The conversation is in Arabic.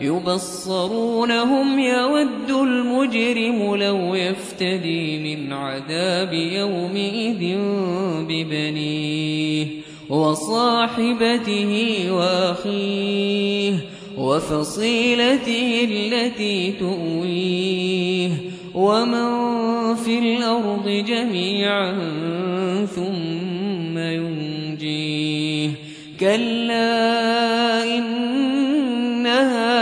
يبصرونهم يود المجرم لو يفتدي من عذاب يومئذ ببنيه وصاحبته وأخيه وفصيلته التي تؤويه ومن في الأرض جميعا ثم ينجيه كلا إنها